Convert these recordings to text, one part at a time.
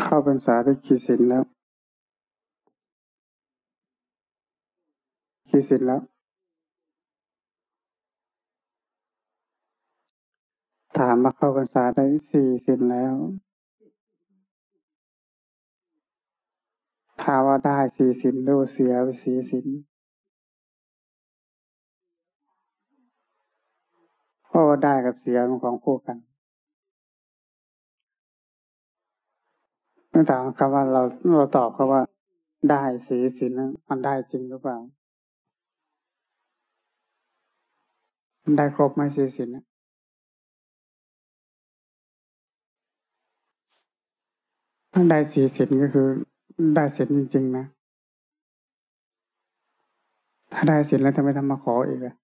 เข้าพรรษาได้กี่สินแล้วกี่สินแล้ว ถามมาเข้าพรรษาได้สี่สินแล้วถ้าว่าได้สี่สินหรือเสียไปสี่สินเพราะว่าได้กับเสียมันของคู่กัน ไม่ถามคำว่าเราเราตอบเขาว่า ได้สีสินนั้นมันได้จริงหรือเปล่ามันได้ครบไหมสีสินถ้าได้สีสินก็คือ ได้สินจริง ๆ นะ ถ้าได้สินแล้วทำไมทำมาขออีกอะ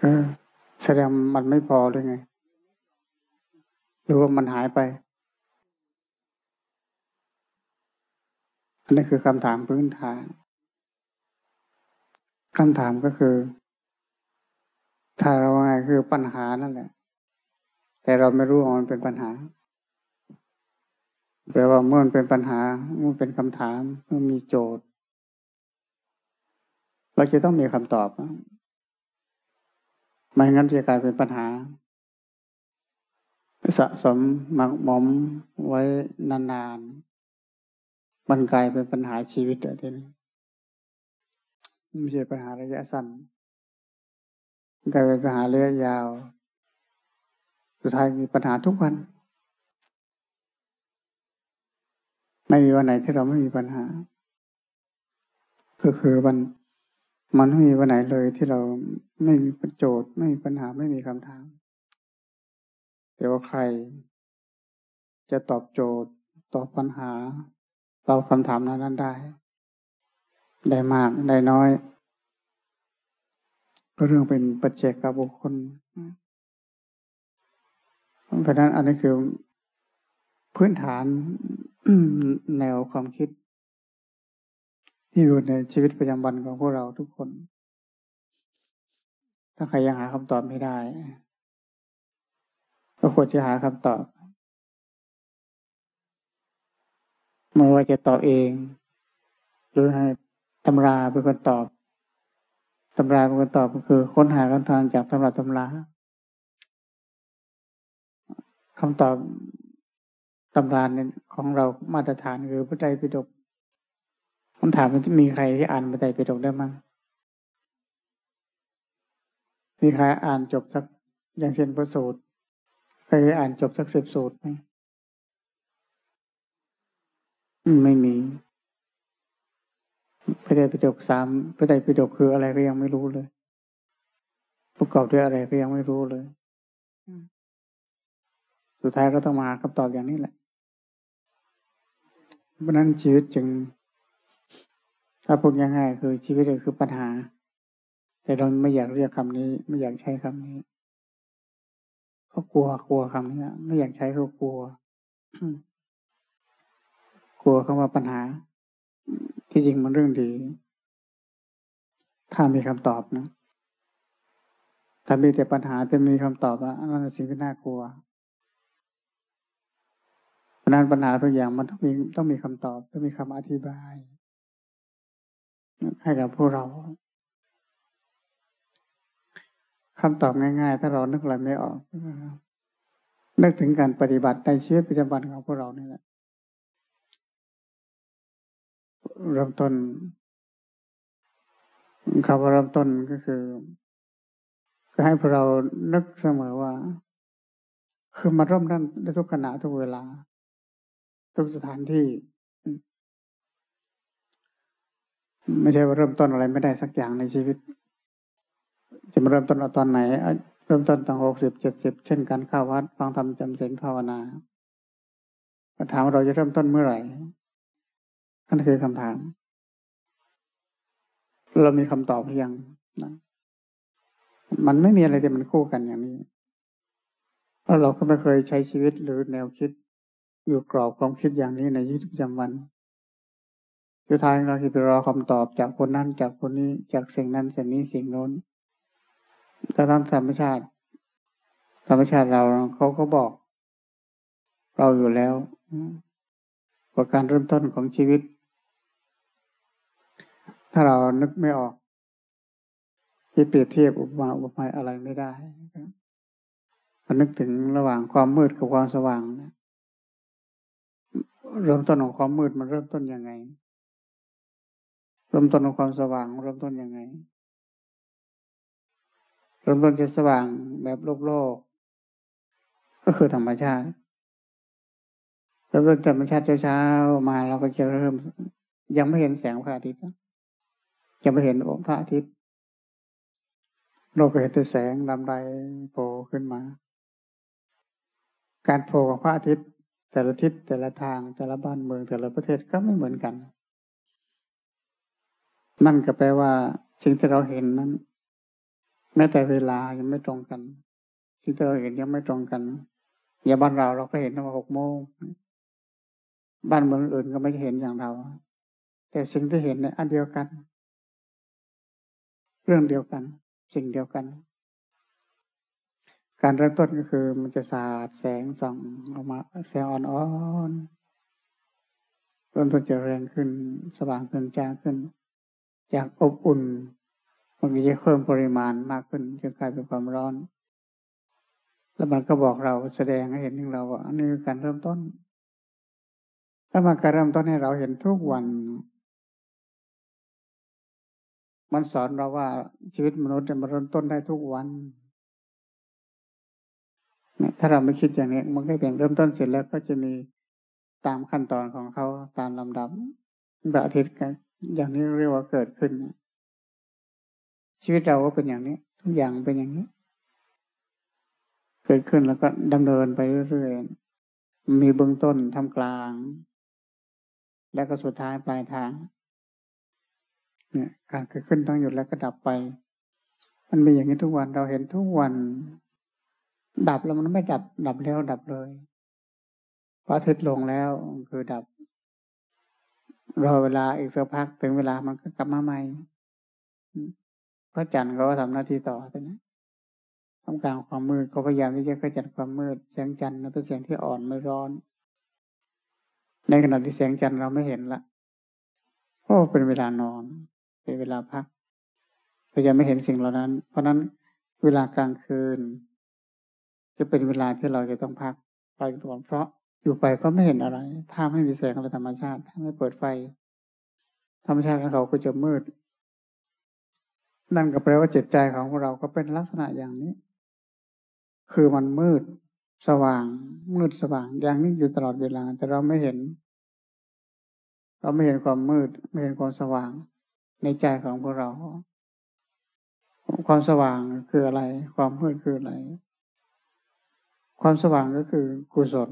เออแสดงมันไม่พอหรือไง หรือว่ามันหายไป อันนี้คือคำถามพื้นฐานคำถามก็คือ ถ้าเราไงคือปัญหานั่นแหละ แต่เราไม่รู้ว่ามันเป็นปัญหาแปลว่าเมื่อมันเป็นปัญหามื่อเป็นคำถามมื่อมีโจทย์ เราจะต้องมีคำตอบไม่งั้นจะกลายเป็นปัญหา สะสมหมักหมมไว้นานๆมันกลายเป็นปัญหาชีวิตอะทีนี้ไม่ใช่ปัญหาระยะสั้นกลายเป็นปัญหาระยะยาว สุดท้ายมีปัญหาทุกวัน ไม่มีวันไหนที่เราไม่มีปัญหา ก็คือมันมันไม่มีวันไหนเลยที่เราไม่มีประโจทย์ไม่มีปัญหาไม่มีคำถาม แต่ว่าใคร จะตอบโจทย์ ตอบปัญหาตอบคำถามนั้นได้ ได้มากได้น้อย ก็เรื่องเป็นปัจเจกบุคคลเพราะนั้นอันนี้คือพื้นฐานแนวความคิด ที่อยู่ในชีวิตประจำวันของพวกเราทุกคน ถ้าใครยังหาคำตอบไม่ได้ ก็ควรจะหาคำตอบไม่ว่าจะตอบเอง หรือให้ตำราเป็นคนตอบตำราเป็นคนตอบก็คือ ค้นหาคำตอบจากตำราตำราคำตอบตำราเนี่ยของเรามาตรฐานคือพระไตรปิฎกคำถามมันจะมีใครที่อ่านพระไตรปิฎกได้มั้งมีใครอ่านจบสักอย่างเช่นพระสูตร เคยอ่านจบสักสิบสูตรไหมไม่มีพระไตรปิฎกสามพระไตรปิฎกคืออะไรก็ยังไม่รู้เลย ประกอบด้วยอะไรก็ยังไม่รู้เลย สุดท้ายก็ต้องมาคำตอบอย่างนี้แหละเพราะนั้นชีวิตจึง ถ้าพูดง่ายๆคือชีวิตเลยคือปัญหา แต่เราไม่อยากเรียกคำนี้ ไม่อยากใช้คำนี้ เขากลัวกลัวคำนี้ไม่อยากใช้เขากลัว กลัวคำว่าปัญหา ที่จริงมันเรื่องดี ถ้ามีคำตอบนะถ้ามีแต่ปัญหาจะมีคำตอบอะนั่นสิ่งที่น่ากลัวเพราะนั้นปัญหาทุกอย่างมันต้องมีต้องมีคำตอบ ต้องมีคำอธิบาย ให้กับพวกเรา คำตอบง่าย ๆ ถ้าเรานึกอะไรไม่ออกนึกถึงการปฏิบัติในชีวิตประจำวันของพวกเรานี่แหละเริ่มต้นคำว่าเริ่มต้นก็คือก็ให้พวกเรานึกเสมอว่า คือมาเริ่มต้นในทุกขณะทุกเวลา ทุกสถานที่ ไม่ใช่ว่าเริ่มต้นอะไรไม่ได้สักอย่างในชีวิต จะมาเริ่มต้นเอาตอนไหน เริ่มต้นตอนหกสิบเจ็ดสิบเช่นการเข้าวัดฟังธรรมจำศีลภาวนาถามว่าเราจะเริ่มต้นเมื่อไหร่นั่นคือคำถาม เรามีคำตอบหรือยังนะมันไม่มีอะไรที่มันคู่กันอย่างนี้เพราะเราก็ไม่เคยใช้ชีวิตหรือแนวคิด อยู่กรอบความคิดอย่างนี้ในชีวิตประจำวัน สุดท้ายเราที่ไปรอคำตอบจากคนนั้นจากคนนี้จากสิ่งนั้นสิ่งนี้สิ่งโน้น ถ้าตามธรรมชาติ ธรรมชาติเราเขาก็บอก เราอยู่แล้วว่าการเริ่มต้นของชีวิต ถ้าเรานึกไม่ออก ที่เปรียบเทียบอุปมาอุปไมยอะไรไม่ได้ก็นึกถึงระหว่างความมืดกับความสว่างนะเริ่มต้นของความมืดมันเริ่มต้นยังไง เริ่มต้นของความสว่างเริ่มต้นยังไง เริ่มต้นจะสว่างแบบโลกโลก ก็คือธรรมชาติเริ่มต้นธรรมชาติเช้าๆมาเราก็จะเริ่ม ยังไม่เห็นแสงพระอาทิตย์ยังไม่เห็นองค์พระอาทิตย์เราก็เห็นแต่แสงลำไรโผล่ขึ้นมา การโผล่ของพระอาทิตย์ แต่ละทิศแต่ละทางแต่ละบ้านเมืองแต่ละประเทศก็ไม่เหมือนกัน นั่นก็แปลว่าสิ่งที่เราเห็นนั้น แม้แต่เวลายังไม่ตรงกันที่เราเห็นยังไม่ตรงกัน อย่าบ้านเราเราก็เห็นว่าหกโมงบ้านเมืองอื่นก็ไม่เห็นอย่างเรา แต่สิ่งที่เห็นเนี่ยอันเดียวกัน เรื่องเดียวกัน สิ่งเดียวกัน การเริ่มต้นก็คือ มันจะสาดแสงส่องออกมาแสงอ่อนๆเริ่มต้นจะแรงขึ้น สว่างขึ้นจ้าขึ้น จากอบอุ่น มันก็จะเพิ่มปริมาณมากขึ้นจนกลายเป็นความร้อน แล้วมันก็บอกเราแสดงให้เห็นถึงเราว่าอันนี้คือการเริ่มต้นแล้วมันก็เริ่มต้นให้เราเห็นทุกวัน มันสอนเราว่าชีวิตมนุษย์มันเริ่มต้นได้ทุกวันถ้าเราไม่คิดอย่างนี้ มันก็เป็นเริ่มต้นเสร็จแล้วก็จะมีตามขั้นตอนของเขาตามลำดับแบบอาทิตย์กันอย่างนี้เรียกว่าเกิดขึ้น ชีวิตเราก็เป็นอย่างนี้ ทุกอย่างเป็นอย่างนี้ เกิดขึ้นแล้วก็ดำเนินไปเรื่อยๆมีเบื้องต้นทำกลาง แล้วก็สุดท้ายปลายทาง เนี่ย การเกิดขึ้นต้องหยุดแล้วก็ดับไป มันเป็นอย่างนี้ทุกวันเราเห็นทุกวัน ดับแล้วมันไม่ดับ ดับแล้วดับเลยพระอาทิตย์ลงแล้วคือดับ รอเวลาอีกสักพักถึงเวลามันก็กลับมาใหม่ พระจันทร์เขาก็ทำหน้าที่ต่อใช่ไหมทำกลางความมืดเขาพยายามที่จะขจัดความมืดแสงจันทร์เป็นแสงที่อ่อนไม่ร้อน ในขณะที่แสงจันทร์เราไม่เห็นละเพราะเป็นเวลานอน เป็นเวลาพักเราจะไม่เห็นสิ่งเหล่านั้น เพราะนั้นเวลากลางคืน จะเป็นเวลาที่เราจะต้องพักไปก่อนเพราะอยู่ไปก็ไม่เห็นอะไร ถ้าไม่มีแสงอะไรธรรมชาติ ถ้าไม่เปิดไฟ ธรรมชาติของเขาก็จะมืด นั่นก็แปลว่าจิตใจของพวกเราก็เป็นลักษณะอย่างนี้ คือมันมืดสว่าง มืดสว่าง อย่างนี้อยู่ตลอดเวลา แต่เราไม่เห็น เราไม่เห็นความมืด ไม่เห็นความสว่างในใจของพวกเรา ความสว่างคืออะไร ความมืดคืออะไร ความสว่างก็คือกุศล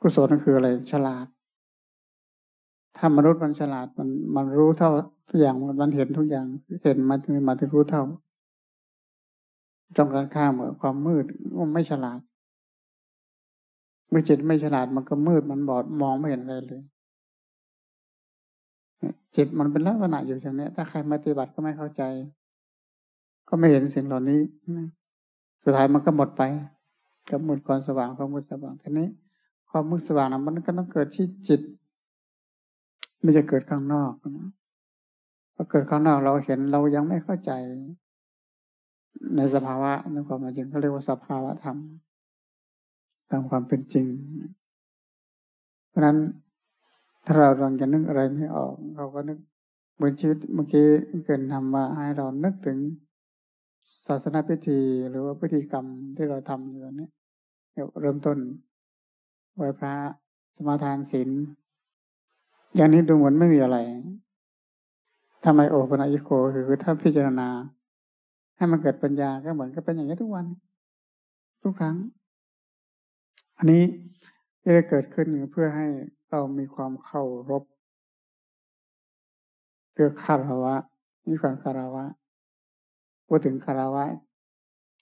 กุศลนั่นคืออะไร ฉลาด ถ้ามนุษย์มันฉลาดมันมันรู้เท่าทุกอย่างมันเห็นทุกอย่าง เห็นมาถึงมาถึงรู้เท่าจงการข้ามกับความมืดมันไม่ฉลาด เมื่อจิตไม่ฉลาดมันก็มืดมันบอดมองไม่เห็นอะไรเลยจิตมันเป็นลักษณะอยู่อย่างนี้ถ้าใครปฏิบัติก็ไม่เข้าใจ ก็ไม่เห็นสิ่งเหล่านี้สุดท้ายมันก็หมดไปกับหมดความสว่างความมืดสว่างทีนี้ ความมืดสว่างนะมันก็ต้องเกิดที่จิต ไม่จะเกิดข้างนอกนะพอเกิดข้างนอกเราเห็นเรายังไม่เข้าใจ ในสภาวะในความจริงเขาเรียกว่าสภาวะธรรมตามความเป็นจริง เพราะนั้นถ้าเราลองจะนึกอะไรไม่ออกเราก็นึกเหมือนชีวิตเมื่อกี้เกิดทำมาให้เรานึกถึงศาสนาพิธีหรือว่าพิธีกรรมที่เราทำอยู่นี้เริ่มต้นไหว้พระสมาทานศีล อย่างนี้ดูเหมือนไม่มีอะไรทำไมโอปัญญิโกคือถ้าพิจารณา ให้มันเกิดปัญญาก็เหมือนกับเป็นอย่างนี้ทุกวัน ทุกครั้ง อันนี้ที่ได้เกิดขึ้นเพื่อให้เรามีความเคารพเพื่อคารวะมีความคารวะพูดถึงคาราวะ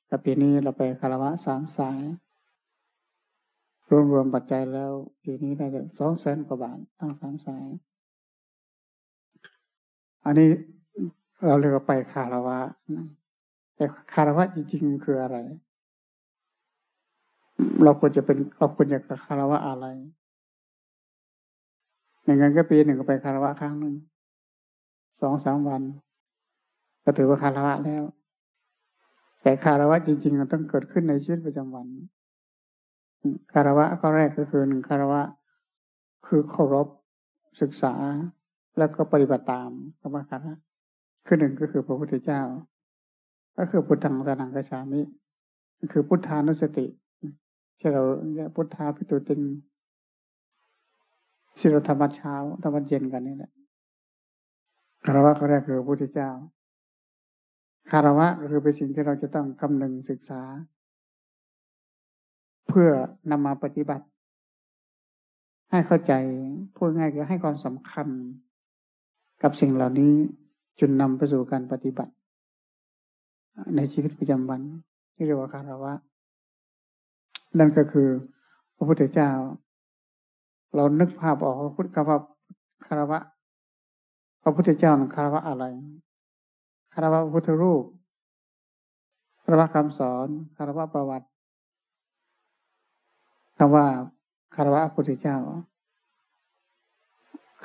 แต่ปีนี้เราไปคาราวะสามสาย รวมรวมปัจจัยแล้วปีนี้ได้สองแสนกว่าบาททั้งสามสาย อันนี้เราเรียกว่าไปคาราวะแต่คาราวะจริงๆคืออะไร เราควรจะเป็นเราควรจะคารวะอะไรอย่างนั้นก็ปีหนึ่งก็ไปคารวะครั้งหนึ่งสองสามวัน ก็ถือว่าคารวะแล้ว แต่คารวะจริง ๆ มันต้องเกิดขึ้นในชีวิตประจำวัน คารวะก็แรกก็คือหนึ่งคารวะ คือเคารพศึกษาแล้วก็ปฏิบัติตามคำว่าคารวะคือหนึ่งก็คือพระพุทธเจ้า ก็คือพุทธังสนังกชามิ คือพุทธานุสติ ที่เราเรียกพุทธาพิตุติงที่เราทำวัดเช้าทำวัดเย็นกันนี่แหละคารวะก็แรกคือพระพุทธเจ้าคารวะก็คือเป็นสิ่งที่เราจะต้องคำนึงศึกษา เพื่อนำมาปฏิบัติ ให้เข้าใจพูดง่ายคือให้ความสำคัญ กับสิ่งเหล่านี้จนนำไปสู่การปฏิบัติ ในชีวิตประจำวันที่เรียกว่าคารวะนั่นก็คือ พระพุทธเจ้า เรานึกภาพออกพุทธคำว่าคารวะ พระพุทธเจ้าคารวะอะไรคารวะพระพุทธรูปคารวะคำสอนคารวะประวัติ คำว่าคารวะพระพุทธเจ้า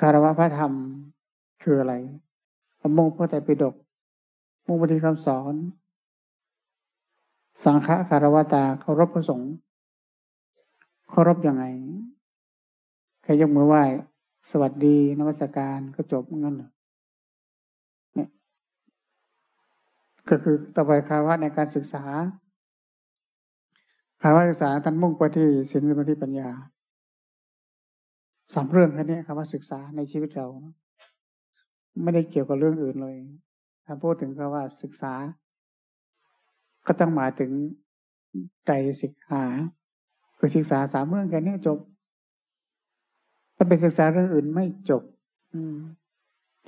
คารวะพระธรรมคืออะไรมุ่งพระไตรปิฎกมุ่งปฏิคำสอน สังฆคารวะตาเคารพพระสงฆ์เคารพยังไงใครยกมือไหว้ สวัสดีนวัตการก็จบงั้นเหรอก็คือต่อไปคารวะในการศึกษา คารวะศึกษาท่านมุ่งไปที่ศีลสมาธิปัญญาสามเรื่องแค่นี้คำว่าศึกษาในชีวิตเรา ไม่ได้เกี่ยวกับเรื่องอื่นเลยถ้าพูดถึงคำว่าศึกษา ก็ต้องหมายถึงใจศึกษาคือศึกษาสามเรื่องแค่นี้จบ ถ้าเป็นศึกษาเรื่องอื่นไม่จบ อืม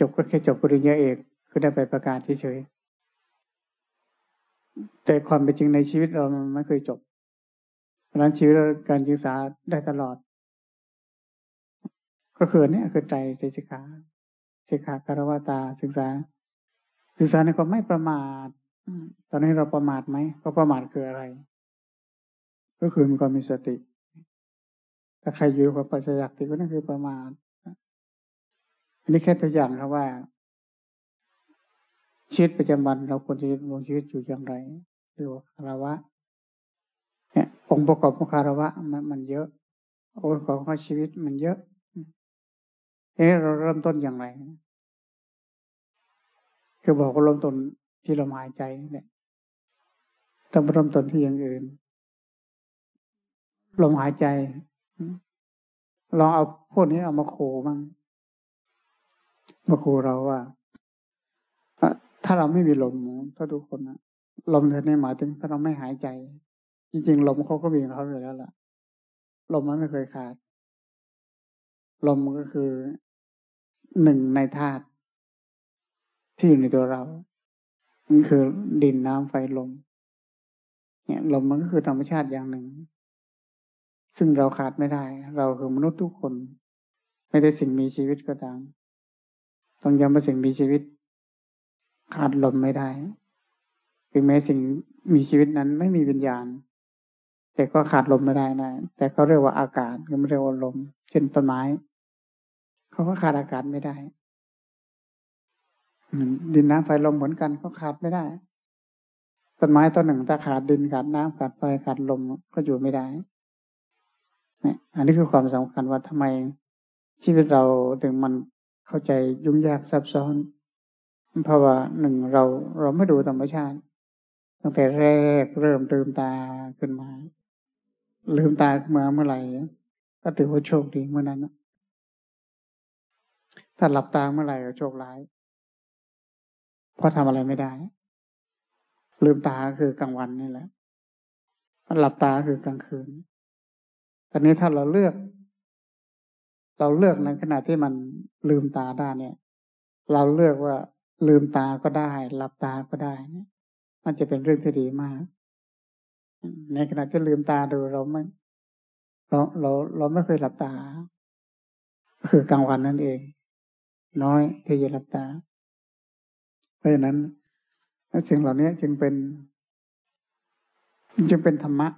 จบก็แค่จบปริญญาเอกคือได้ไปประกาศเฉยๆแต่ความเป็นจริงในชีวิตเรามันไม่เคยจบ เพราะนั้นชีวิตการศึกษาได้ตลอด ก็คือเนี่ยคือใจใจศึกษาศึกษาคารวตาศึกษา ศึกษาในความไม่ประมาทตอนนี้เราประมาทไหมก็ประมาทคืออะไร ก็คือมีความมีสติถ้าใครอยู่กับปัจจัยติก็นั่นคือประมาทอันนี้แค่ตัวอย่างครับว่า ชีวิตประจำวันเราควรจะดำรงชีวิตอยู่อย่างไรเรียกว่าคารวะ เนี่ยองค์ประกอบของคารวะมันมันเยอะ องค์ประกอบของชีวิตมันเยอะทีนี้เราเริ่มต้นอย่างไร คือบอกว่าเริ่มต้นที่ลมหายใจเนี่ยต้องเริ่มต้นที่อย่างอื่น ลมหายใจลองเอาพวกนี้เอามาโคบ้างมาโคเราว่า ถ้าเราไม่มีลมถ้าทุกคนนะลมเธอในหมายถึงถ้าเราไม่หายใจ จริงๆ ลมเขาก็มีของเขาอยู่แล้วล่ะ ลมมันไม่เคยขาด ลมก็คือหนึ่งในธาตุที่อยู่ในตัวเรา มันคือดินน้ำไฟลม เนี่ยลมมันก็คือธรรมชาติอย่างหนึ่ง ซึ่งเราขาดไม่ได้ เราคือมนุษย์ทุกคน ไม่ได้สิ่งมีชีวิตก็ตาม ต้องย้ำว่าสิ่งมีชีวิต ขาดลมไม่ได้ ถึงแม้สิ่งมีชีวิตนั้นไม่มีวิญญาณ แต่ก็ขาดลมไม่ได้นะ แต่เขาเรียกว่าอากาศก็ไม่เรียกว่าลม เช่นต้นไม้ เขาก็ขาดอากาศไม่ได้ ดินน้ำไฟลมเหมือนกันเขาขาดไม่ได้ ต้นไม้ต้นหนึ่งถ้าขาดดินขาดน้ำขาดไฟขาดลมก็อยู่ไม่ได้เนี่ยอันนี้คือความสำคัญว่าทำไมชีวิตเราถึงมันเข้าใจยุ่งยากซับซ้อน เพราะว่าหนึ่งเราเราไม่ดูธรรมชาติ ตั้งแต่แรกเริ่มลืมตาขึ้นมา ลืมตาขึ้นมาเมื่อไหร่ก็ถือว่าโชคดีเมื่อนั้นนะถ้าหลับตาเมื่อไหร่ก็โชคร้าย เพราะทำอะไรไม่ได้ ลืมตาคือกลางวันนี่แหละหลับตาคือกลางคืนตอนนี้ถ้าเราเลือก เราเลือกในขณะที่มันลืมตาได้เนี่ย เราเลือกว่าลืมตาก็ได้ หลับตาก็ได้เนี่ยมันจะเป็นเรื่องที่ดีมาก ในขณะที่ลืมตาดูเราไม่เราเราเราไม่เคยหลับตา คือกลางวันนั่นเอง น้อยที่จะรับตา เพราะฉะนั้นสิ่งเหล่านี้จึงเป็น จึงเป็นธรรมะ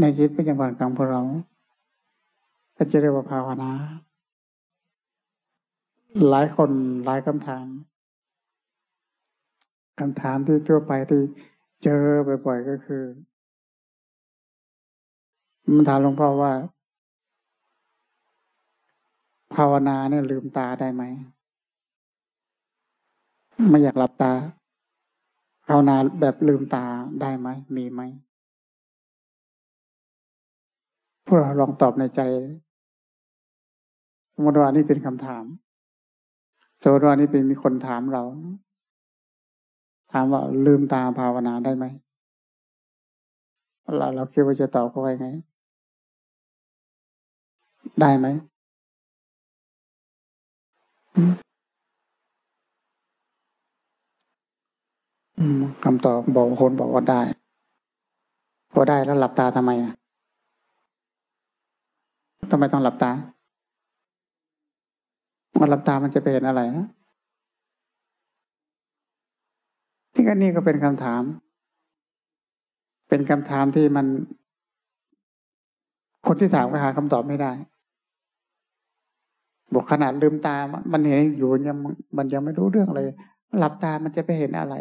ในชีวิตประจำวันของพวกเราก็จะเรียกว่าภาวนา หลายคนหลายคำถามคำถามที่ทั่วไปที่ เจอบ่อยๆก็คือ มันถามหลวงพ่อว่า ภาวนาเนี่ยลืมตาได้ไหมไม่อยากหลับตา ภาวนาแบบลืมตาได้ไหมมีไหมพวกเราลองตอบในใจ สมมติว่านี่เป็นคำถามสมมติว่านี่เป็นมีคนถามเรา ถามว่าลืมตาภาวนาได้ไหมเราเราคิดว่าจะตอบเขาไว้ไง ได้ไหม คำตอบบอกคนบอกว่าได้พอได้แล้วหลับตาทำไมอะทำไมต้องหลับตามันหลับตามันจะไปเห็นอะไรนะ ที่ก็นี่ก็เป็นคำถาม เป็นคำถามที่มัน คนที่ถามก็หาคำตอบไม่ได้ บอกขนาดลืมตา มันเห็นอยู่ยังมันยังไม่รู้เรื่องเลย หลับตามันจะไปเห็นอะไร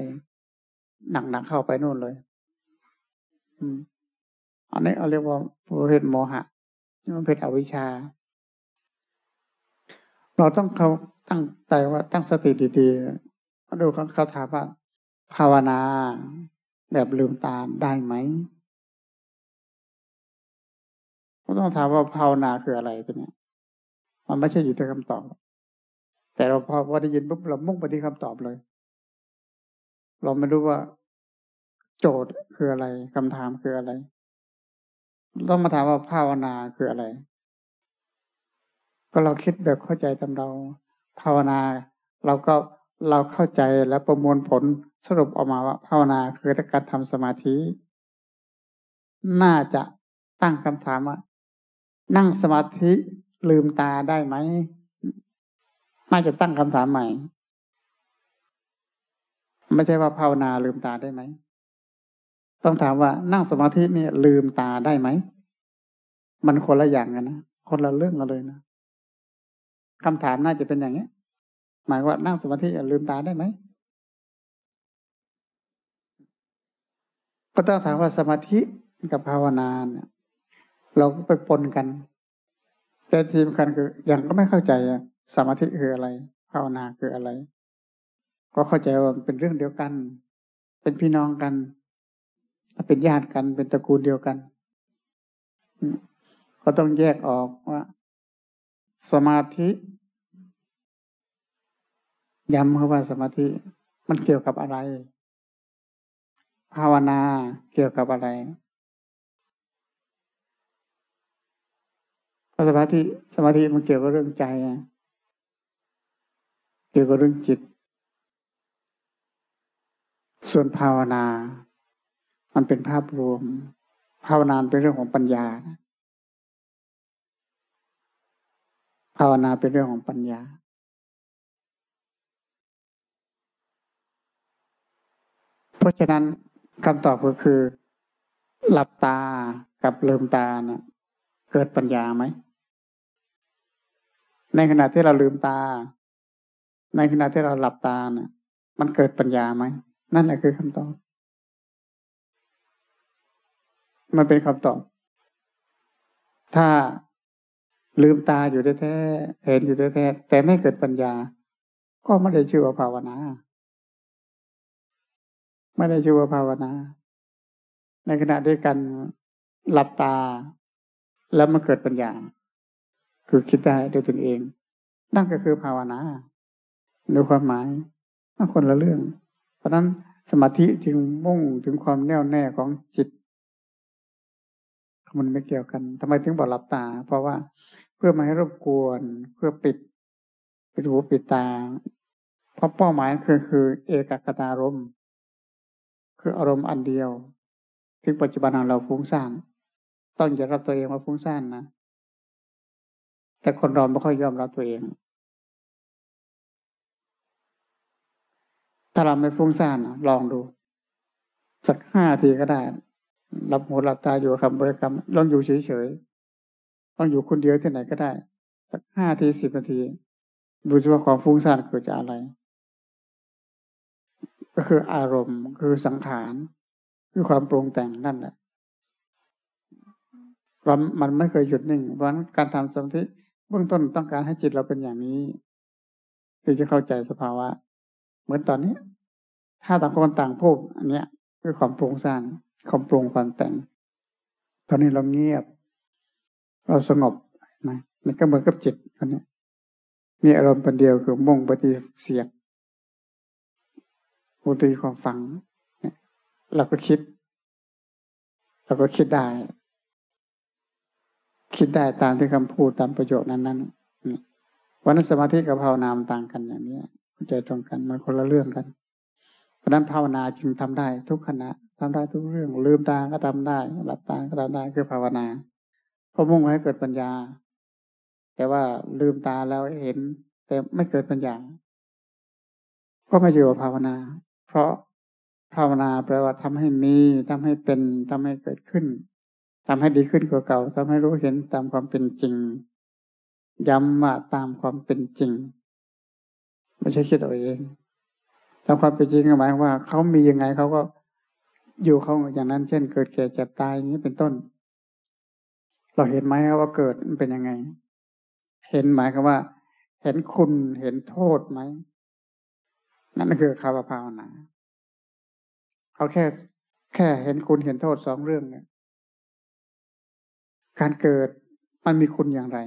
หนักๆเข้าไปนู่นเลยอันนี้เอาเรียกว่าประเภทโมหะนี่มันเป็นอวิชชา เราต้องเขาตั้งใจว่าตั้งสติดีๆดูเขาเขาถามว่า ภาวนาแบบลืมตาได้ไหมก็ต้องถามว่าภาวนาคืออะไรเป็นเนี่ย มันไม่ใช่อยู่ที่คำตอบ แต่เราพอพอได้ยินปุ๊บเรามุ่งไปที่คำตอบเลย เราไม่รู้ว่า โจทย์คืออะไรคำถามคืออะไร ต้องมาถามว่าภาวนาคืออะไร ก็เราคิดแบบเข้าใจตามเรา ภาวนา เราก็ เราเข้าใจและประมวลผลสรุปออกมาว่าภาวนาคือการทำสมาธิ น่าจะตั้งคำถามว่า นั่งสมาธิลืมตาได้ไหม น่าจะตั้งคำถามใหม่ ไม่ใช่ว่าภาวนาลืมตาได้ไหม ต้องถามว่านั่งสมาธินี่ลืมตาได้ไหม มันคนละอย่างกันนะ คนละเรื่องกันเลยนะคำถามน่าจะเป็นอย่างนี้ หมายว่านั่งสมาธิลืมตาได้ไหมก็ต้องถามว่าสมาธิกับภาวนาเนี่ยเราก็ไปปนกัน แต่ทีมกันคืออย่างก็ไม่เข้าใจสมาธิคืออะไร ภาวนาคืออะไร ก็เข้าใจว่าเป็นเรื่องเดียวกัน เป็นพี่น้องกัน เป็นญาติกันเป็นตระกูลเดียวกัน ก็ต้องแยกออกว่า สมาธิ ย้ำเขาว่าสมาธิมันเกี่ยวกับอะไร ภาวนาเกี่ยวกับอะไรสมาธิสมาธิมันเกี่ยวกับเรื่องใจเกี่ยวกับเรื่องจิต ส่วนภาวนา มันเป็นภาพรวม ภาวนาเป็นเรื่องของปัญญา ภาวนาเป็นเรื่องของปัญญา เพราะฉะนั้นคำตอบก็คือ หลับตากับลืมตาเนี่ยเกิดปัญญาไหม ในขณะที่เราลืมตา ในขณะที่เราหลับตาเนี่ยมันเกิดปัญญาไหม นั่นแหละคือคำตอบ มันเป็นคำตอบ ถ้าลืมตาอยู่แท้ๆเห็นอยู่แท้ๆแต่ไม่เกิดปัญญา ก็ไม่ได้ชื่อว่าภาวนา ไม่ได้ชื่อว่าภาวนา ในขณะเด้วกันหลับตา แล้วมันเกิดปัญญา คือคิดได้ด้วยตนเอง นั่นก็คือภาวนาโดยความหมายมันคนละเรื่อง เพราะนั้นสมาธิจึงมุ่งถึงความแน่วแน่ของจิตมันไม่เกี่ยวกันทำไมถึงบอกหลับตา เพราะว่าเพื่อไม่ให้รบกวน เพื่อปิดปิดหูปิดตา เพราะเป้าหมายคือคือ เอกคตารม คืออารมณ์อันเดียวที่ปัจจุบันเราฟุ้งซ่านต้องยอมรับตัวเองว่าฟุ้งซ่านนะแต่คนเราไม่ค่อยยอมรับตัวเอง ถ้าเราไม่ฟุ้งซ่านลองดู สักห้าทีก็ได้หลับหูหลับตาอยู่คำบริกรรมลองอยู่เฉยๆลองอยู่คนเดียวที่ไหนก็ได้ สักห้าทีสิบนาที ดูว่าความฟุ้งซ่านเกิดจากอะไร ก็คืออารมณ์คือสังขารคือความปรุงแต่งนั่นแหละเรามันไม่เคยหยุดนิ่ง เพราะนั้นการทำสมาธิเบื้องต้นต้องการให้จิตเราเป็นอย่างนี้ถึงจะเข้าใจสภาวะ เหมือนตอนนี้ ถ้าต่างคนต่างพูดอันเนี้ยคือความปรุงสร้างความปรุงความแต่ง ตอนนี้เราเงียบ เราสงบนะมันก็เหมือนกับจิตตอนนี้มีอารมณ์เป็นเดียวคือมุ่งปฏิเสียง ปฏิความฟัง เราก็คิด เราก็คิดได้ คิดได้ตามที่คำพูดตามประโยชน์นั้นๆวันนั้นสมาธิกับภาวนามต่างกันอย่างนี้ใจตรงกันมันคนละเรื่องกันเพราะนั้นภาวนาจึงทำได้ทุกขณะทำได้ทุกเรื่อง ลืมตาก็ทำได้ หลับตาก็ทำได้คือภาวนาเพราะมุ่งให้เกิดปัญญา แต่ว่าลืมตาแล้วเห็น แต่ไม่เกิดปัญญา ก็ไม่อยู่กับภาวนา เพราะภาวนาแปลว่าทำให้มีทำให้เป็นทำให้เกิดขึ้นทำให้ดีขึ้นกว่าเก่าทำให้รู้เห็นตามความเป็นจริง ย้ำว่าตามความเป็นจริง ไม่ใช่คิดเอาเองตามความเป็นจริงหมายว่าเขามียังไงเขาก็อยู่เขาอย่างนั้น เช่น เกิดแก่เจ็บตายอย่างนี้เป็นต้น เราเห็นไหมว่าเกิดมันเป็นยังไง เห็นหมายกับว่า เห็นคุณเห็นโทษไหม นั่นคือคำภาวนาเขาแค่แค่เห็นคุณเห็นโทษสองเรื่องเนี่ยการเกิดมันมีคุณอย่างไร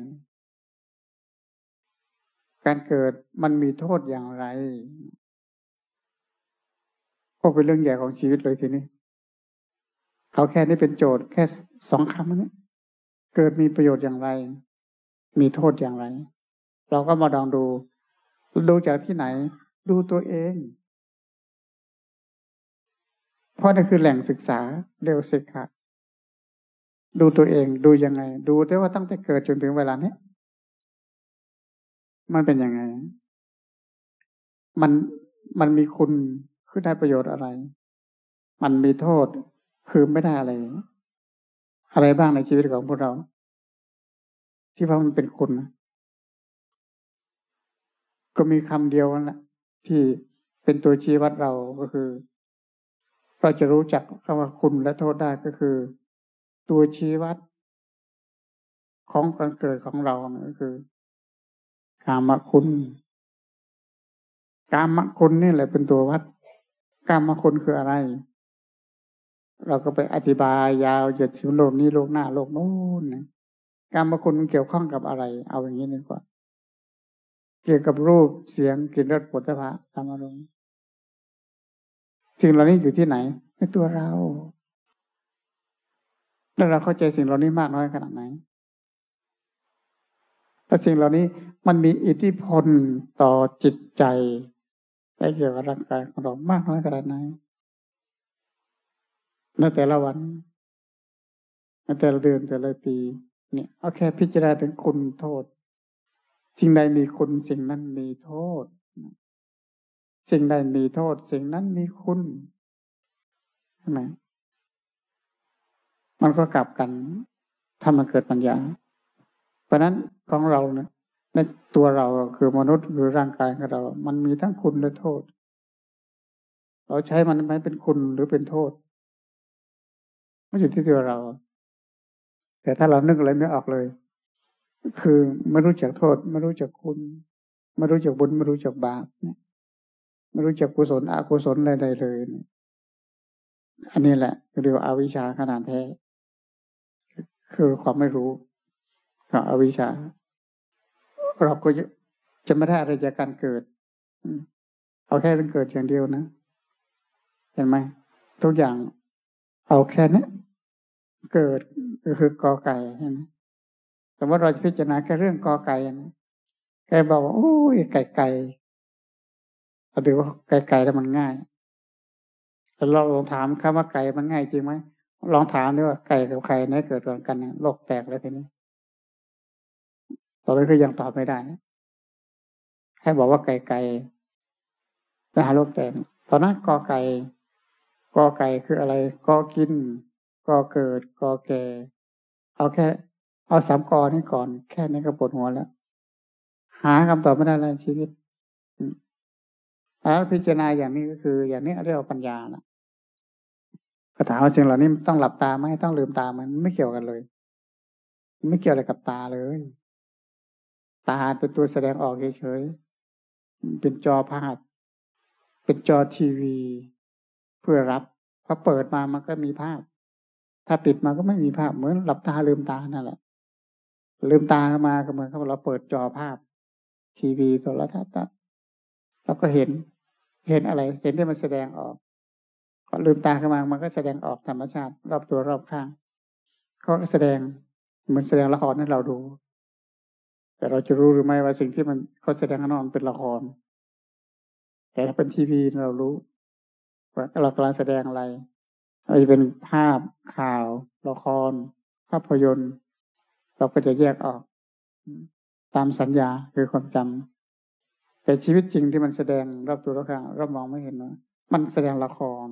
การเกิดมันมีโทษอย่างไร ก็เป็นเรื่องใหญ่ของชีวิตเลยทีนี้เอาแค่นี้เป็นโจทย์แค่สองคำนี้เกิดมีประโยชน์อย่างไร มีโทษอย่างไร เราก็มาลองดู ดูจากที่ไหน ดูตัวเอง เพราะนั่นคือแหล่งศึกษาเรียกศึกษาดูตัวเอง ดูยังไง ดูได้ว่าตั้งแต่เกิดจนถึงเวลานี้มันเป็นยังไง มันมันมีคุณคือได้ประโยชน์อะไร มันมีโทษคือไม่ได้อะไร อะไรบ้างในชีวิตของพวกเรา ที่ว่ามันเป็นคุณก็มีคำเดียวนั่นแหละ ที่เป็นตัวชี้วัดเราก็คือ เราจะรู้จักคำว่าคุณและโทษได้ก็คือ ตัวชี้วัด ของการเกิดของเราก็คือกามคุณ กามคุณนี่แหละเป็นตัววัด กามคุณคืออะไร เราก็ไปอธิบายยาวเหยียดถึงโลกนี้โลกหน้าโลกโน้นกามคุณเกี่ยวข้องกับอะไร เอาอย่างนี้ดีกว่า เกี่ยวกับรูปเสียงกลิ่นรสปุถะธรรมารมณ์สิ่งเหล่านี้อยู่ที่ไหนในตัวเรา แล้วเราเข้าใจสิ่งเหล่านี้มากน้อยขนาดไหนแต่สิ่งเหล่านี้มันมีอิทธิพลต่อจิตใจได้เกี่ยวกับร่างกายของเรามากน้อยขนาดไหนในแต่ละวันในแต่ละเดือนแต่ละปี เนี่ยเอาแค่พิจารณาถึงคุณโทษ สิ่งใดมีคุณสิ่งนั้นมีโทษ สิ่งใดมีโทษ สิ่งนั้นมีคุณใช่ไหมมันก็กลับกันถ้ามันเกิดปัญญา เพราะนั้นของเราเนี่ยในตัวเราคือมนุษย์คือร่างกายของเรา มันมีทั้งคุณและโทษ เราใช้มันไม่เป็นคุณหรือเป็นโทษไม่อยู่ที่ตัวเรา แต่ถ้าเรานึกอะไรไม่ออกเลย คือไม่รู้จักโทษ ไม่รู้จักคุณ ไม่รู้จักบุญไม่รู้จักบาปเนี่ยไม่รู้จักกุศลอกุศลใดๆเลย อันนี้แหละเรียกว่าอาวิชชาขนาดแท้ คือความไม่รู้ของอวิชชา เราก็จะไม่ได้อะไรจากการเกิด เอาแค่เรื่องเกิดอย่างเดียวนะ เห็นไหมทุกอย่างเอาแค่นี้เกิดก็คือ กอไก่ใช่ไหม แต่ว่าเราจะพิจารณาแค่เรื่องกอไก่นะแกบอกว่าโอ้ยไก่ไก่เราดูว่าไก่ไก่แล้วมันง่ายแล้วเราลองถามคำว่าไก่มันง่ายจริงไหมลองถามด้วยว่าไก่กับไข่ไหนเกิดก่อนกันโลกแตกแล้วทีนี้ ตอนนี้คือยังตอบไม่ได้ให้บอกว่าไก่ไก่ปัญหาโลกแตกตอนนั้นกอไก่กอไก่คืออะไรกอกินกอเกิดกอแก่เอาแค่ เอาสามกอนี้ก่อน แค่นี้ก็ปวดหัวแล้ว หาคำตอบไม่ได้ในชีวิตแล้วพิจารณาอย่างนี้ก็คือ อย่างนี้เรียกว่าปัญญานะก็ถามว่าสิ่งเหล่านี้ต้องหลับตาไหมต้องลืมตามันไม่เกี่ยวกันเลย ไม่เกี่ยวอะไรกับตาเลย ตาเป็นตัวแสดงออกเฉยๆเป็นจอภาพ เป็นจอทีวี เพื่อรับพอเปิดมามันก็มีภาพ ถ้าปิดมาก็ไม่มีภาพเหมือนหลับตาลืมตานั่นแหละ ลืมตาขึ้นมาก็เหมือนกับเราเปิดจอภาพ ทีวีโทรทัศน์เราก็เห็นเห็นอะไร เห็นที่มันแสดงออกพอลืมตาขึ้นมามันก็แสดงออกธรรมชาติ รอบตัวรอบข้างเขาก็แสดงเหมือนแสดงละครให้เราดู แต่เราจะรู้หรือไม่ว่าสิ่งที่มันเขาแสดงนอกเป็นละคร แต่ถ้าเป็นทีวีเรารู้ว่าเรากำลังแสดงอะไรอาจจะเป็นภาพข่าว ละคร ภาพยนตร์ เราก็จะแยกออก ตามสัญญาคือความจำแต่ชีวิตจริงที่มันแสดงรอบตัวเรอบข้างเรามองไม่เห็นว่ามันแสดงละคร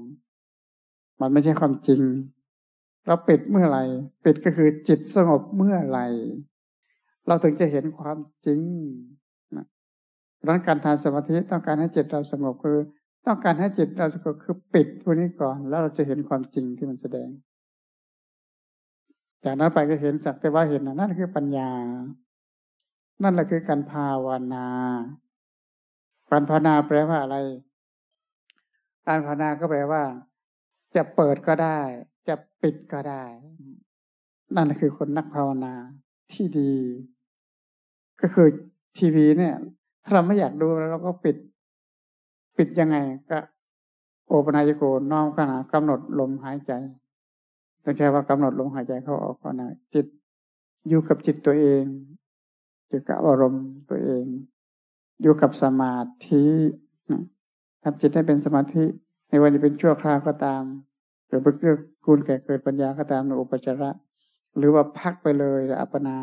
มันไม่ใช่ความจริง เราปิดเมื่อไหร่ปิดก็คือจิตสงบเมื่อไหร่เราถึงจะเห็นความจริงนะรังการทานสมาธิต้องการให้จิตเราสงบคือ ต้องการให้จิตเราสงบคือปิดพวกนี้ก่อน แล้วเราจะเห็นความจริงที่มันแสดง จากนั้นไปก็เห็นสักแต่ว่าเห็นนั่นคือปัญญา นั่นแหละคือการภาวนาการภาวนาแปลว่าอะไร การภาวนาก็แปลว่า จะเปิดก็ได้ จะปิดก็ได้ นั่นคือคนนักภาวนาที่ดี ก็คือทีวีเนี่ย ถ้าเราไม่อยากดูแล้วเราก็ปิด ปิดยังไงก็ โอปนายโกน้อมขณะกำหนดลมหายใจ ต้องใช้ว่ากำหนดลมหายใจเข้าออกก่อนะจิตอยู่กับจิตตัวเอง อยู่กับอารมณ์ตัวเอง อยู่กับสมาธิทำจิตให้เป็นสมาธิในวันจะเป็นชั่วคราวก็ตาม หรือเพื่อกูลแก่เกิดปัญญาก็ตามในอุปจาระ หรือว่าพักไปเลยอัปปนา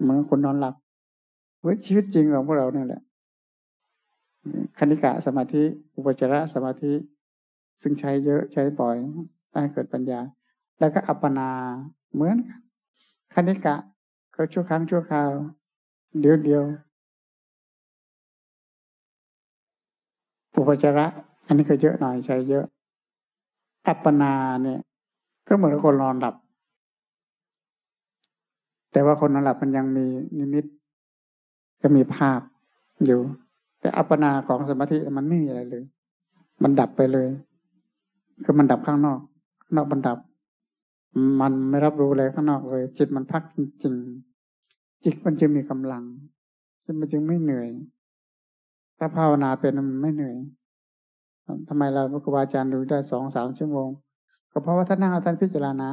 เหมือนคนนอนหลับเชีวิตจริงของพวกเราเนี่ยแหละคณิกะสมาธิ อุปจารสมาธิ ซึ่งใช้เยอะใช้บ่อยให้เกิดปัญญา แล้วก็อัปปนาเหมือนกันคณิกะก็ชั่วครั้งชั่วคราว เดียวเดียวอุปจาระ อันนี้ก็เยอะหน่อยใช้เยอะ อัปปนาเนี่ย ก็เหมือนคนนอนหลับ แต่ว่าคนนอนหลับมันยังมีนิมิต ก็มีภาพอยู่ แต่อัปปนาของสมาธิมันไม่มีอะไรเลย มันดับไปเลย คือมันดับข้างนอก นอกมันดับ มันไม่รับรู้อะไรข้างนอกเลย จิตมันพักจริงจิตมันจึงมีกำลังจิตมันจึงไม่เหนื่อย ถ้าภาวนาเป็นมันไม่เหนื่อยทำไมเราครูบาอาจารย์ดูได้สองสามชั่วโมง ก็เพราะว่าท่านนั่งท่านพิจารณา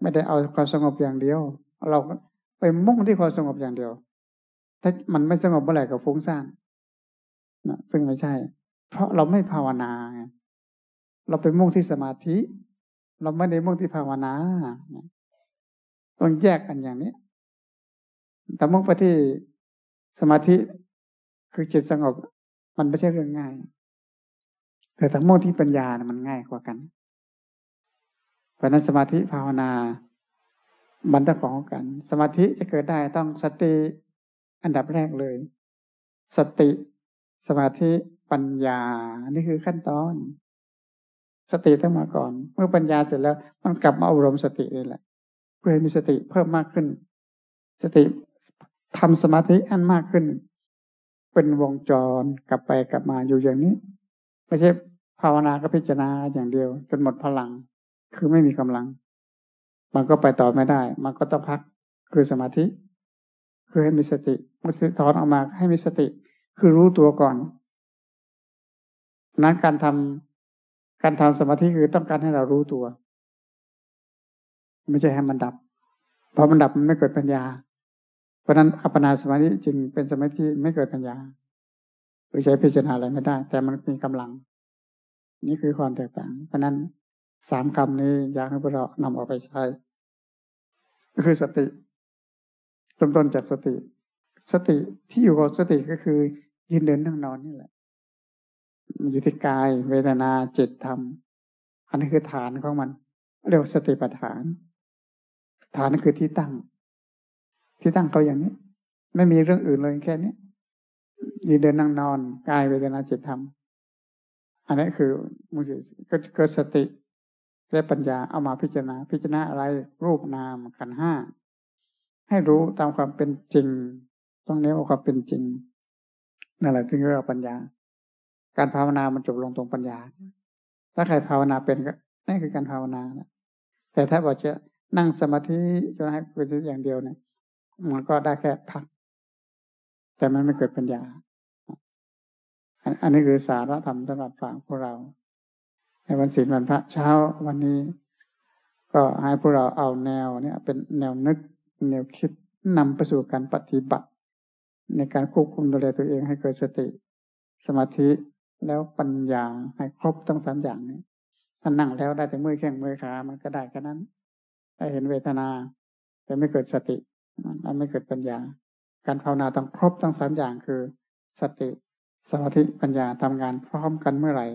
ไม่ได้เอาความสงบอย่างเดียว เราไปมุ่งที่ความสงบอย่างเดียว ถ้ามันไม่สงบเมื่อไหร่ก็ฟุ้งซ่านนะซึ่งไม่ใช่ เพราะเราไม่ภาวนาเราไปมุ่งที่สมาธิ เราไม่ได้มุ่งที่ภาวนาต้องแยกกันอย่างนี้ แต่มุ่งไปที่สมาธิคือจิตสงบ มันไม่ใช่เรื่องง่าย แต่ทั้งมุ่งที่ปัญญานะมันง่ายกว่ากัน เพราะนั้นสมาธิภาวนาบันต้องของกัน สมาธิจะเกิดได้ต้องสติอันดับแรกเลย สติ สมาธิปัญญา นี่คือขั้นตอน สติต้องมาก่อน เมื่อปัญญาเสร็จแล้ว มันกลับมาอบรมสตินี่แหละ เพื่อให้มีสติเพิ่มมากขึ้น สติทำสมาธิอันมากขึ้น เป็นวงจรกลับไปกลับมาอยู่อย่างนี้ ไม่ใช่ภาวนาก็พิจารณาอย่างเดียว จนหมดพลัง คือไม่มีกำลัง มันก็ไปต่อไม่ได้ มันก็ต้องพักคือสมาธิ คือให้มีสติเมื่อถอนออกมาให้มีสติ คือรู้ตัวก่อนนั้นการทำ การทำสมาธิคือต้องการให้เรารู้ตัว ไม่ใช่ให้มันดับ เพอมันดับมันไม่เกิดปัญญา เพราะนั้นอัปปนาสมาธิจึงเป็นสมาธิไม่เกิดปัญญาหรือใช้พิจารณาอะไรไม่ได้ แต่มันมีกำลัง นี่คือความแตกต่าง เพราะนั้นสามคำนี้อยากให้พวกเรานำออกไปใช้ ก็คือสติเริ่มต้นจากสติ สติที่อยู่กับสติก็คือยืนเดินนั่งนอนนี่แหละ อยู่ที่กาย เวทนาจิตธรรม อันนี้คือฐานของมัน เรียกสติปัฏฐาน ฐานนั่นคือที่ตั้ง ที่ตั้งเขาอย่างนี้ ไม่มีเรื่องอื่นเลยแค่นี้ยืนเดินนั่งนอนกายเวทนาจิตธรรม อันนี้คือมุสิก็เกิดสติและปัญญาเอามาพิจารณา พิจารณาอะไรรูปนามขันห้าให้รู้ตามความเป็นจริง ต้องเน้นว่าความเป็นจริงนั่นแหละที่เรียกว่าปัญญา การภาวนามันจบลงตรงปัญญา ถ้าใครภาวนาเป็นก็นั่นคือการภาวนาแต่ถ้าบอกจะนั่งสมาธิจะให้เกิดอย่างเดียวเนี่ยมันก็ได้แค่พัก แต่มันไม่เกิดปัญญา อันนี้คือสาระธรรมสำหรับฝากพวกเรา ในวันศีลวันพระเช้าวันนี้ ก็ให้พวกเราเอาแนวเนี่ยเป็นแนวนึกแนวคิดนำไปสู่การปฏิบัติ ในการควบคุมดูแลตัวเองให้เกิดสติ สมาธิ แล้วปัญญาให้ครบทั้งสามอย่างนี้ถ้านั่งแล้วได้แต่มือแข้งมือขามันก็ได้แค่นั้นได้เห็นเวทนา แต่ไม่เกิดสติมันไม่เกิดปัญญา การภาวนาต้องครบทั้งสามอย่างคือ สติสมาธิปัญญาทำงานพร้อมกันเมื่อไหร่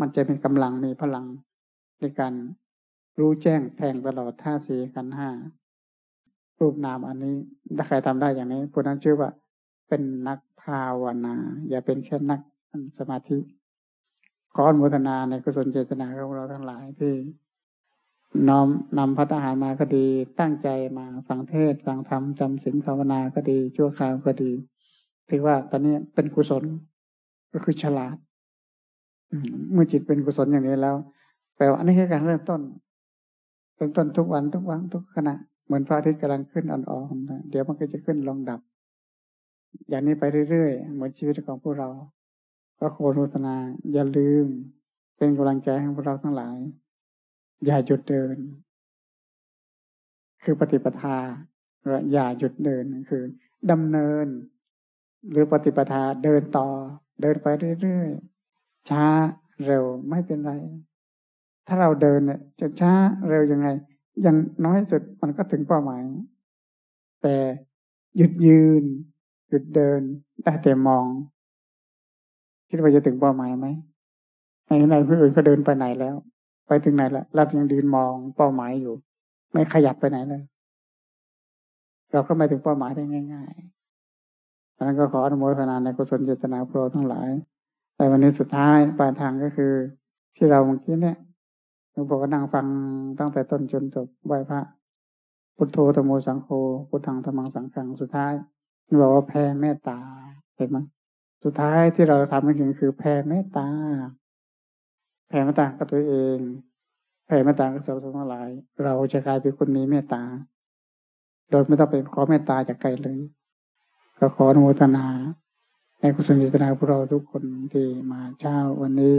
มันจะมีกำลังมีพลัง ในการรู้แจ้งแทงตลอดท่าสีกันห้ารูปนามอันนี้ถ้าใครทำได้อย่างนี้ผู้นั้นชื่อว่าเป็นนักภาวนา อย่าเป็นแค่นัก สมาธิขออนุโมทนาในกุศลเจตนาของเราทั้งหลายที่น้อมนำพระทหารมาก็ดี ตั้งใจมาฟังเทศฟังธรรมจำศีลภาวนาก็ดี ชั่วคราวก็ดี ถือว่าตอนนี้เป็นกุศลก็คือฉลาดเมื่อจิตเป็นกุศลอย่างนี้แล้ว แปลว่าอันนี้คือการเริ่มต้นเริ่มต้นทุกวันทุกวันทุกขณะ เหมือนพระอาทิตย์กำลังขึ้นอ่อนๆเดี๋ยวมันก็จะขึ้นลงดับ อย่างนี้ไปเรื่อยๆ เหมือนชีวิตของพวกเรา ก็โคโรตนา อย่าลืม เป็นกำลังใจให้พวกเราทั้งหลาย อย่าหยุดเดิน คือปฏิปทาอย่าหยุดเดินคือดำเนิน หรือปฏิปทาเดินต่อ เดินไปเรื่อยๆช้าเร็วไม่เป็นไร ถ้าเราเดินเนี่ยจะช้าเร็วยังไงอย่างน้อยสุดมันก็ถึงเป้าหมาย แต่หยุดยืน หยุดเดินได้แต่มอง คิดว่าจะถึงเป้าหมายไหมในในเพื่อนอื่นเขาเดินไปไหนแล้ว ไปถึงไหนแล้วเรายังยืนมองเป้าหมายอยู่ ไม่ขยับไปไหนเลย เราก็ไม่ถึงเป้าหมายได้ง่ายๆดังนั้นก็ขออนุโมทนาในกุศลเจตนาโปรทั้งหลาย แต่วันนี้สุดท้ายปลายทางก็คือ ที่เราเมื่อกี้เนี่ยหลวงพ่อก็นั่งฟังตั้งแต่ต้นจนจบไหว้พระพุทโธธโมสังโฆพุทธังธรรมังสังฆังสุดท้ายนี่บอกว่าแผ่เมตตาเห็นไหม สุดท้ายที่เราทำนั่นคือแผ่เมตตา แผ่เมตตากับตัวเอง แผ่เมตตากับสาวทั้งหลาย เราจะกลายเป็นคนมีเมตตา โดยไม่ต้องไปขอเมตตาจากใครเลย ก็ขออนุโมทนาในกุศลจิตนาพวกเราทุกคนที่มาเช้าวันนี้